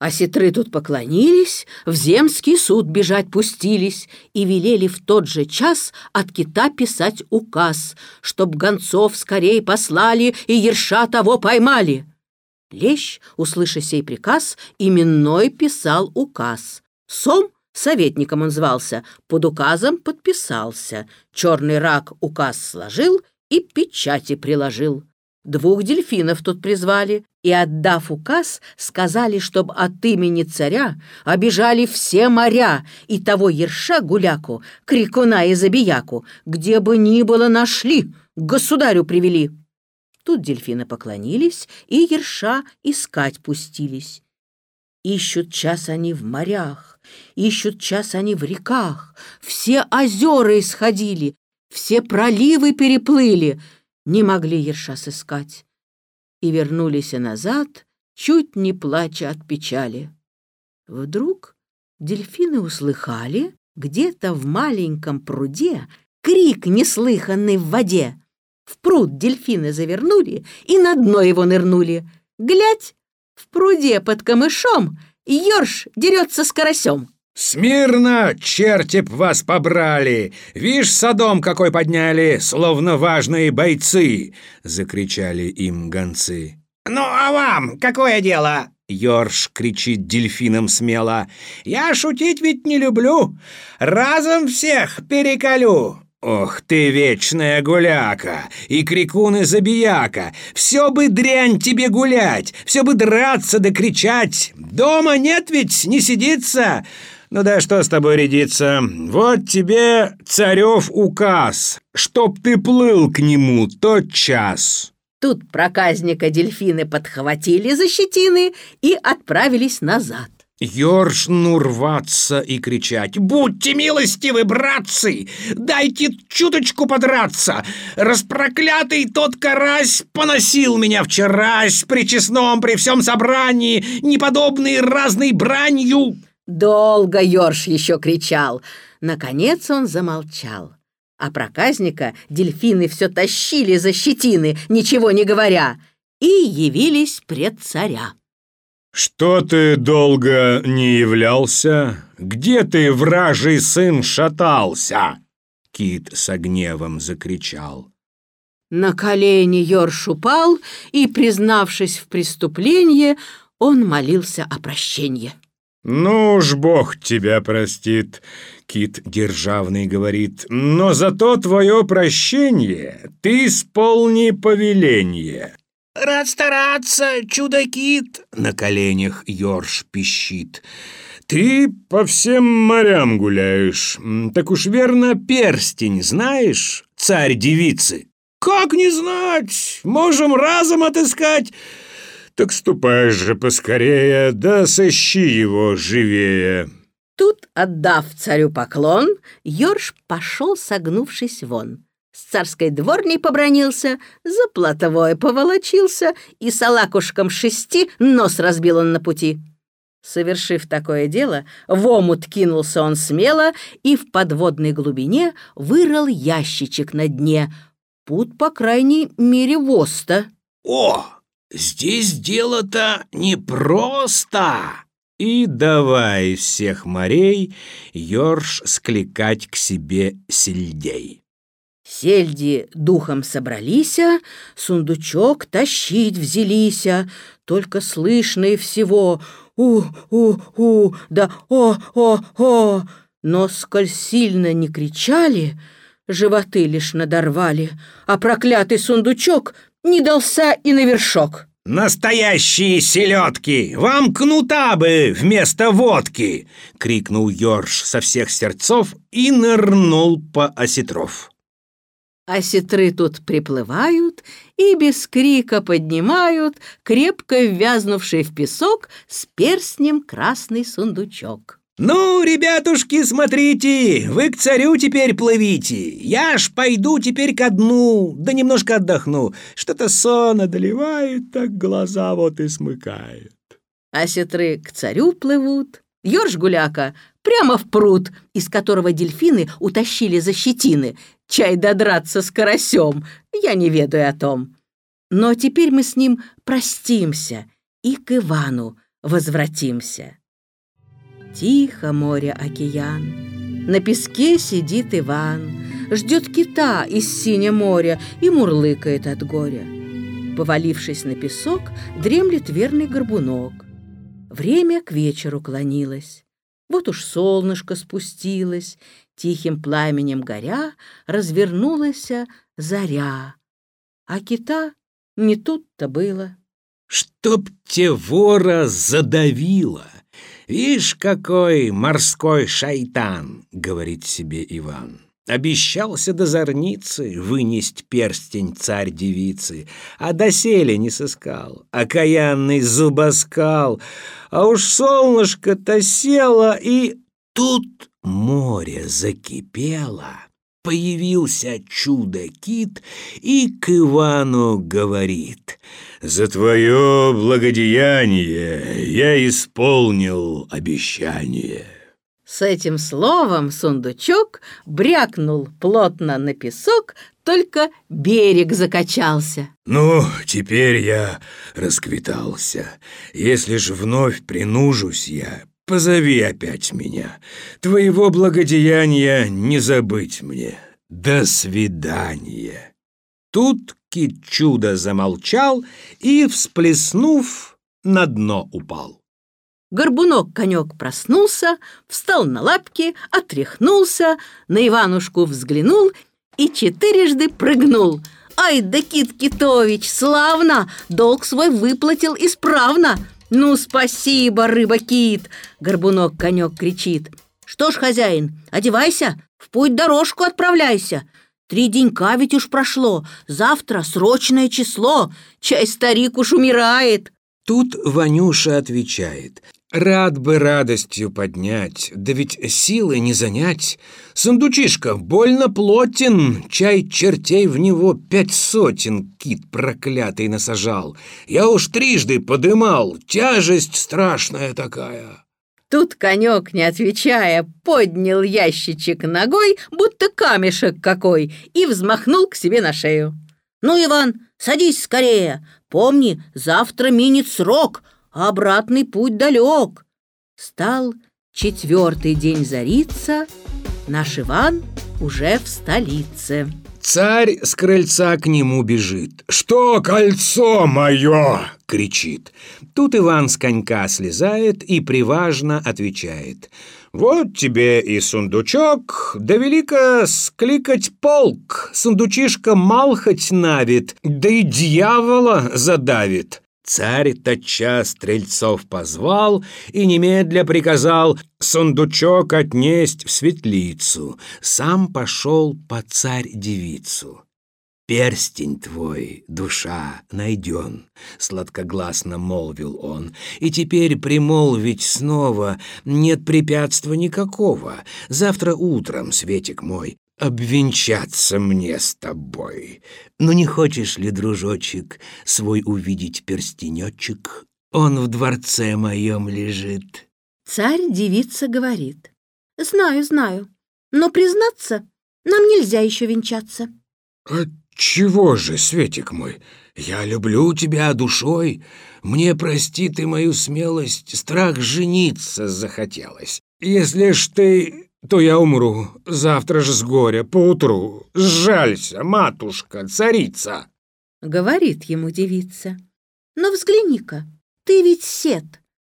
Осетры тут поклонились, в земский суд бежать пустились и велели в тот же час от кита писать указ, чтоб гонцов скорей послали и ерша того поймали. Лещ, услыша сей приказ, именной писал указ. Сом, советником он звался, под указом подписался. Черный рак указ сложил и печати приложил. Двух дельфинов тут призвали и, отдав указ, сказали, чтоб от имени царя обижали все моря и того ерша гуляку, крикуна и забияку, где бы ни было нашли, к государю привели. Тут дельфины поклонились и ерша искать пустились. Ищут час они в морях, ищут час они в реках, все озера исходили, все проливы переплыли — не могли ерша сыскать и вернулись назад, чуть не плача от печали. Вдруг дельфины услыхали где-то в маленьком пруде крик, неслыханный в воде. В пруд дельфины завернули и на дно его нырнули. Глядь, в пруде под камышом ёрш дерется с карасем. «Смирно, черти б вас побрали! Вишь, садом какой подняли, словно важные бойцы!» — закричали им гонцы. «Ну, а вам какое дело?» Ёрш кричит дельфином смело. «Я шутить ведь не люблю. Разом всех переколю. Ох ты, вечная гуляка, и крикун, и забияка, все бы дрянь тебе гулять, все бы драться да кричать. Дома нет ведь, не сидится. Ну да что с тобой рядиться? Вот тебе царев указ, чтоб ты плыл к нему тот час. Тут проказника дельфины подхватили за щетины и отправились назад. Ёршну рваться и кричать «Будьте милостивы, братцы! Дайте чуточку подраться! Распроклятый тот карась поносил меня вчерась при честном, при всем собрании, неподобный разной бранью!» Долго Ёрш еще кричал. Наконец он замолчал. А проказника дельфины все тащили за щетины, ничего не говоря, и явились пред царя. «Что ты долго не являлся? Где ты, вражий сын, шатался?» Кит с гневом закричал. На колени Ёрш упал, и, признавшись в преступлении, он молился о прощении. «Ну уж Бог тебя простит», — Кит Державный говорит, «но зато твое прощение ты исполни повеление». «Рад стараться, чудо-кит!» — на коленях Ёрш пищит. «Ты по всем морям гуляешь. Так уж верно перстень знаешь, царь девицы?» «Как не знать? Можем разом отыскать!» Так ступай же поскорее, да сыщи его живее. Тут, отдав царю поклон, Ёрш пошел, согнувшись вон. С царской дворней побронился, за платовое поволочился, и салакушком шести нос разбил он на пути. Совершив такое дело, в омут кинулся он смело и в подводной глубине вырыл ящичек на дне, пут, по крайней мере, воста. «О!» Здесь дело-то непросто. И давай всех морей Ёрш скликать к себе сельдей. Сельди духом собралися, сундучок тащить взялися, только слышно и всего «у-у-у» да «о-о-о», но сколь сильно не кричали, животы лишь надорвали, а проклятый сундучок не дался и на вершок. «Настоящие селедки! Вам кнута бы вместо водки!» — крикнул Ёрш со всех сердцов и нырнул по осетров. Осетры тут приплывают и без крика поднимают крепко ввязнувший в песок с перстнем красный сундучок. «Ну, ребятушки, смотрите, вы к царю теперь плывите. Я ж пойду теперь ко дну, да немножко отдохну. Что-то сон одолевает, так глаза вот и смыкает». А сетры к царю плывут, Ёрш гуляка прямо в пруд, из которого дельфины утащили за щетины. Чай додраться с карасем, я не ведаю о том. Но теперь мы с ним простимся и к Ивану, возвратимся. Тихо море океан, на песке сидит Иван, Ждет кита из синего моря и мурлыкает от горя. Повалившись на песок, дремлет верный горбунок. Время к вечеру клонилось. Вот уж солнышко спустилось, Тихим пламенем горя развернулась заря. А кита не тут-то было. «Чтоб те вора задавило! Вишь, какой морской шайтан!» — говорит себе Иван. Обещался до зорницы вынесть перстень царь-девицы, а доселе не сыскал, окаянный зубоскал, а уж солнышко-то село, и тут море закипело. Появился чудо-кит и к Ивану говорит «За твое благодеяние я исполнил обещание». С этим словом сундучок брякнул плотно на песок, только берег закачался. «Ну, теперь я расквитался. Если ж вновь принужусь я, позови опять меня. Твоего благодеяния не забыть мне. До свидания». Тут кит чудо замолчал и, всплеснув, на дно упал. Горбунок-конек проснулся, встал на лапки, отряхнулся, на Иванушку взглянул и четырежды прыгнул. «Ай да Кит Китович, славно! Долг свой выплатил исправно!» «Ну, спасибо, рыба-кит!» Горбунок-конек кричит. «Что ж, хозяин, одевайся, в путь дорожку отправляйся!» Три денька ведь уж прошло, завтра срочное число, чай старик уж умирает. Тут Ванюша отвечает. Рад бы радостью поднять, да ведь силы не занять. Сундучишка больно плотен, чай чертей в него пять сотен кит проклятый насажал. Я уж трижды подымал, тяжесть страшная такая. Тут конек, не отвечая, поднял ящичек ногой, будто камешек какой, и взмахнул к себе на шею. «Ну, Иван, садись скорее. Помни, завтра минит срок, а обратный путь далек. Стал четвертый день зариться, наш Иван уже в столице. Царь с крыльца к нему бежит. «Что кольцо мое?» — кричит. Тут Иван с конька слезает и приважно отвечает. «Вот тебе и сундучок, да велико скликать полк, сундучишка мал хоть навит, да и дьявола задавит». Царь тотчас стрельцов позвал и немедля приказал сундучок отнесть в светлицу. Сам пошел по царь-девицу. «Перстень твой, душа, найден», — сладкогласно молвил он, «и теперь примолвить снова нет препятствия никакого. Завтра утром, Светик мой, обвенчаться мне с тобой. Но не хочешь ли, дружочек, свой увидеть перстенечек? Он в дворце моем лежит». Царь-девица говорит. «Знаю, знаю, но, признаться, нам нельзя еще венчаться». «Отчего же, Светик мой, я люблю тебя душой. Мне, прости ты мою смелость, страх жениться захотелось. Если ж ты то я умру завтра же с горя поутру. Сжалься, матушка, царица!» Говорит ему девица. «Но взгляни-ка, ты ведь сет.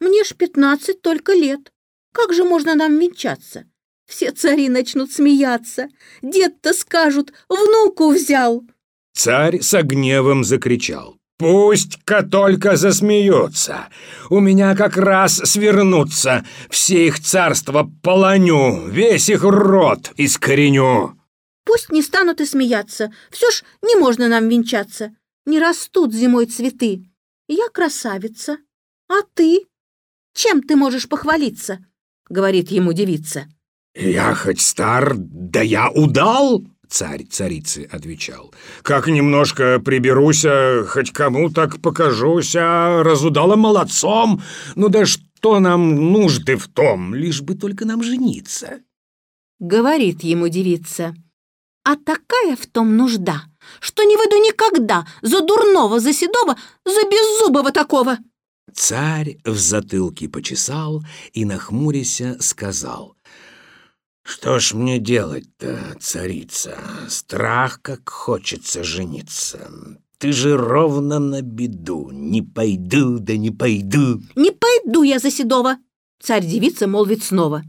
Мне ж пятнадцать только лет. Как же можно нам венчаться? Все цари начнут смеяться. Дед-то скажут, внуку взял!» Царь с гневом закричал. Пусть-ка только засмеются. У меня как раз свернутся. Все их царства полоню, весь их род искореню. Пусть не станут и смеяться. Все ж не можно нам венчаться. Не растут зимой цветы. Я красавица. А ты? Чем ты можешь похвалиться? Говорит ему девица. Я хоть стар, да я удал. Царь царицы отвечал. «Как немножко приберуся, хоть кому так покажуся, разудала молодцом. Ну да что нам нужды в том, лишь бы только нам жениться?» Говорит ему девица. «А такая в том нужда, что не выйду никогда за дурного, за седого, за беззубого такого!» Царь в затылке почесал и, нахмуряся, сказал. «Что ж мне делать-то, царица? Страх, как хочется жениться. Ты же ровно на беду. Не пойду, да не пойду». «Не пойду я за Седова!» Царь-девица молвит снова.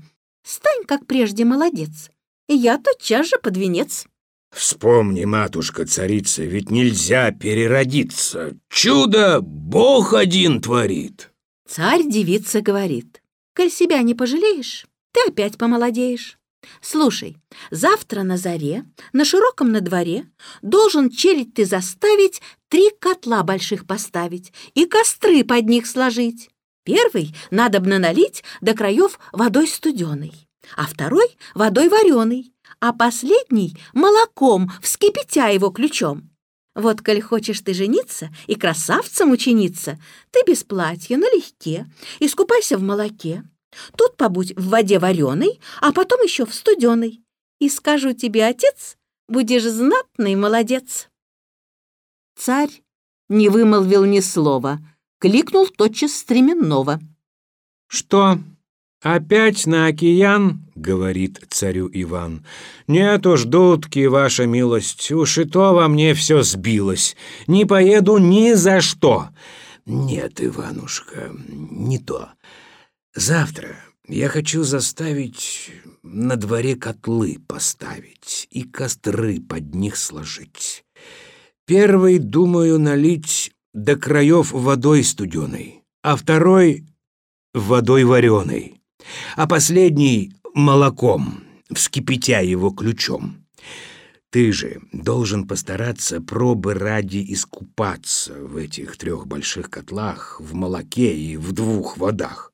«Стань, как прежде, молодец, я тотчас же под венец». Вспомни, матушка-царица, ведь нельзя переродиться. Чудо Бог один творит. Царь-девица говорит, коль себя не пожалеешь, ты опять помолодеешь. Слушай, завтра на заре, на широком на дворе, должен челядь ты заставить три котла больших поставить и костры под них сложить. Первый надобно налить до краев водой студеной, а второй — водой вареной, а последний — молоком, вскипятя его ключом. Вот, коль хочешь ты жениться и красавцем учениться, ты без платья, налегке, искупайся в молоке. Тут побудь в воде вареной, а потом еще в студеной. И скажу тебе, отец, будешь знатный молодец. Царь не вымолвил ни слова, кликнул тотчас стременного. «Что, опять на океан?» — говорит царю Иван. «Нет уж, дудки, ваша милость, уж и то во мне все сбилось. Не поеду ни за что». «Нет, Иванушка, не то. Завтра я хочу заставить на дворе котлы поставить и костры под них сложить. Первый, думаю, налить до краев водой студеной, а второй — водой вареной, а последний — молоком, вскипятя его ключом. Ты же должен постараться пробы ради искупаться в этих трех больших котлах, в молоке и в двух водах.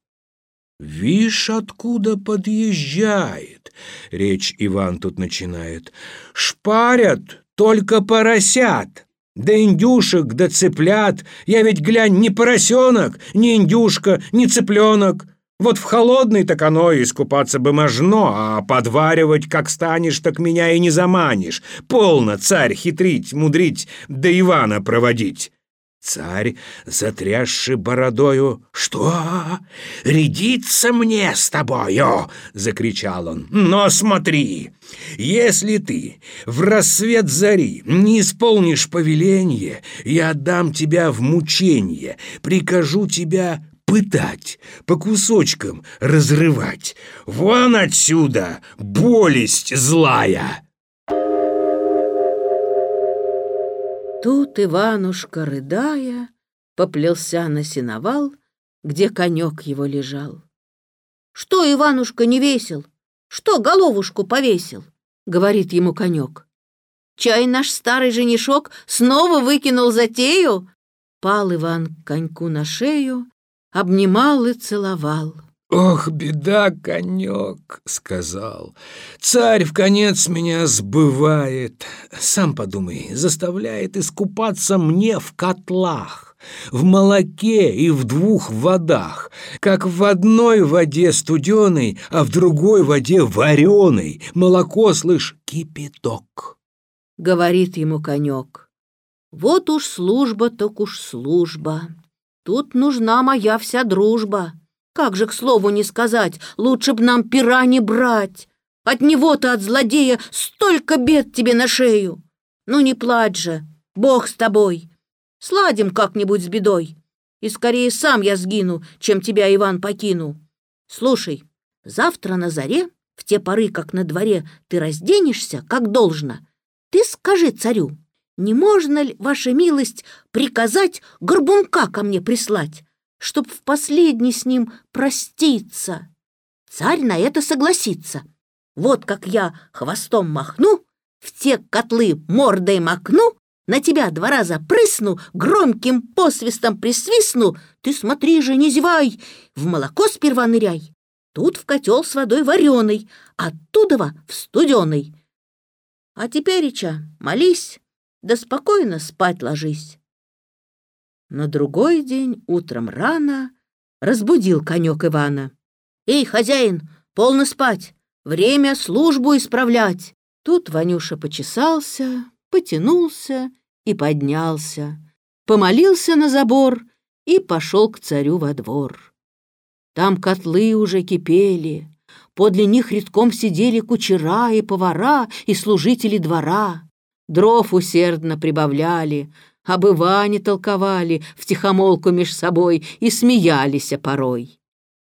«Вишь, откуда подъезжает!» — речь Иван тут начинает. «Шпарят только поросят!» Да индюшек, да цыплят. Я ведь, глянь, не поросенок, не индюшка, не цыпленок. Вот в холодный так оно искупаться бы можно, а подваривать как станешь, так меня и не заманишь. Полно, царь, хитрить, мудрить, да Ивана проводить. Царь, затрясший бородою, «Что? Рядиться мне с тобою?» — закричал он. «Но смотри, если ты в рассвет зари не исполнишь повеление, я отдам тебя в мучение, прикажу тебя пытать, по кусочкам разрывать. Вон отсюда, болесть злая!» Тут Иванушка, рыдая, поплелся на сеновал, где конек его лежал. «Что, Иванушка, не весел? Что головушку повесил?» — говорит ему конек. «Чай наш старый женишок снова выкинул затею?» Пал Иван коньку на шею, обнимал и целовал. «Ох, беда, конек!» — сказал. «Царь в конец меня сбывает. Сам подумай, заставляет искупаться мне в котлах, в молоке и в двух водах, как в одной воде студеной, а в другой воде вареной. Молоко, слышь, кипяток!» — говорит ему конек. «Вот уж служба, так уж служба. Тут нужна моя вся дружба». Как же, к слову не сказать, лучше б нам пера не брать. От него-то, от злодея, столько бед тебе на шею. Ну не плачь же, Бог с тобой. Сладим как-нибудь с бедой. И скорее сам я сгину, чем тебя, Иван, покину. Слушай, завтра на заре, в те поры, как на дворе, ты разденешься, как должно. Ты скажи царю, не можно ли, ваша милость, приказать горбунка ко мне прислать? Чтоб в последний с ним проститься. Царь на это согласится. Вот как я хвостом махну, в те котлы мордой макну, на тебя два раза прысну, громким посвистом присвистну, ты смотри же, не зевай, в молоко сперва ныряй. Тут в котел с водой вареной, оттуда в студеной. А теперь, Ича, молись, да спокойно спать ложись. На другой день утром рано разбудил конек Ивана. «Эй, хозяин, полно спать! Время службу исправлять!» Тут Ванюша почесался, потянулся и поднялся, помолился на забор и пошел к царю во двор. Там котлы уже кипели, подле них редком сидели кучера и повара и служители двора. Дров усердно прибавляли, об Иване толковали втихомолку меж собой и смеялись порой.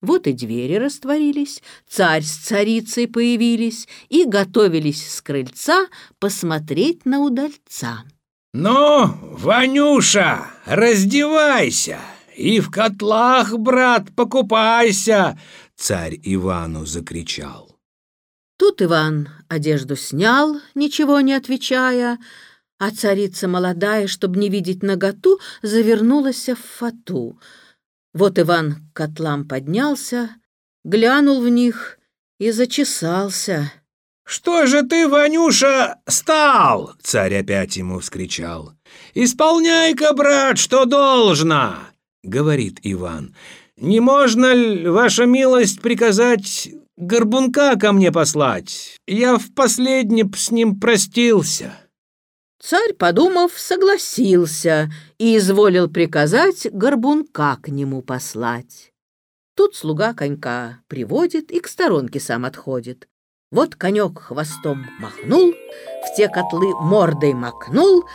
Вот и двери растворились, царь с царицей появились и готовились с крыльца посмотреть на удальца. «Ну, Ванюша, раздевайся и в котлах, брат, покупайся!» Царь Ивану закричал. Тут Иван одежду снял, ничего не отвечая, а царица молодая, чтобы не видеть наготу, завернулась в фату — вот Иван к котлам поднялся, глянул в них и зачесался. «Что же ты, Ванюша, стал?» — царь опять ему вскричал. «Исполняй-ка, брат, что должно!» — говорит Иван. «Не можно ли, ваша милость, приказать горбунка ко мне послать? Я в последнем с ним простился». Царь, подумав, согласился и изволил приказать горбунка к нему послать. Тут слуга конька приводит и к сторонке сам отходит. Вот конек хвостом махнул, в те котлы мордой макнул,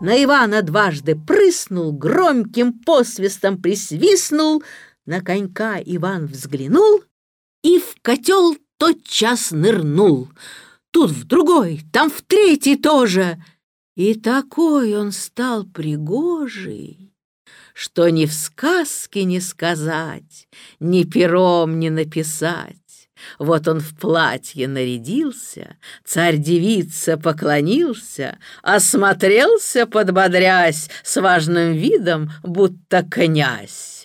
на Ивана дважды прыснул, громким посвистом присвистнул, на конька Иван взглянул и в котел тотчас нырнул. Тут в другой, там в третий тоже — и такой он стал пригожий, Что ни в сказке не сказать, Ни пером не написать. Вот он в платье нарядился, Царь-девица поклонился, Осмотрелся, подбодрясь, С важным видом, будто князь.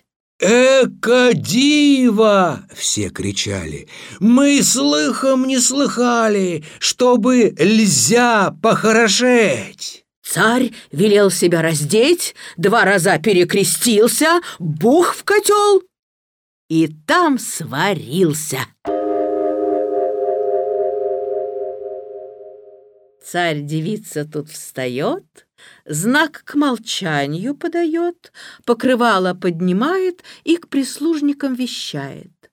«Эка дива!» — все кричали. «Мы слыхом не слыхали, чтобы льзя похорошеть!» Царь велел себя раздеть, два раза перекрестился, бух в котел и там сварился. Царь-девица тут встает, знак к молчанию подает, покрывало поднимает и к прислужникам вещает.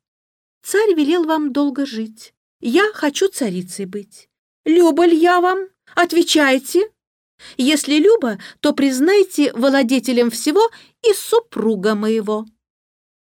Царь велел вам долго жить, я хочу царицей быть. Люба ли я вам? Отвечайте. Если Люба, то признайте владетелем всего и супруга моего.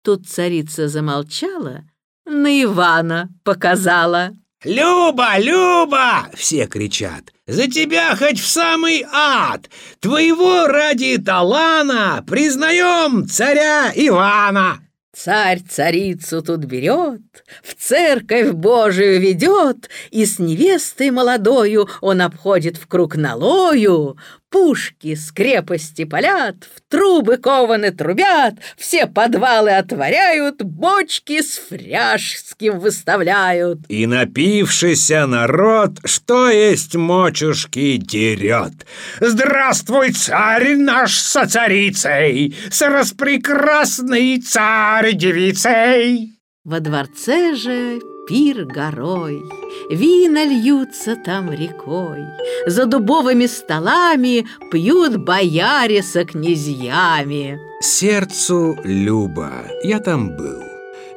Тут царица замолчала, на Ивана показала. «Люба, Люба!» — все кричат. «За тебя хоть в самый ад! Твоего ради талана признаем царя Ивана!» Царь царицу тут берет, в церковь Божию ведет, И с невестой молодою он обходит в круг налою. Пушки с крепости палят, в трубы кованы трубят, Все подвалы отворяют, бочки с фряжским выставляют. И напившийся народ, что есть мочушки, дерет. Здравствуй, царь наш со царицей, С распрекрасной царь-девицей! Во дворце же пир горой, Вина льются там рекой, За дубовыми столами Пьют бояре со князьями. Сердцу Люба, я там был,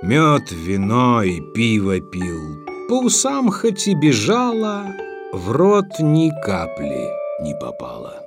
Мед, вино и пиво пил, По усам хоть и бежала, В рот ни капли не попала.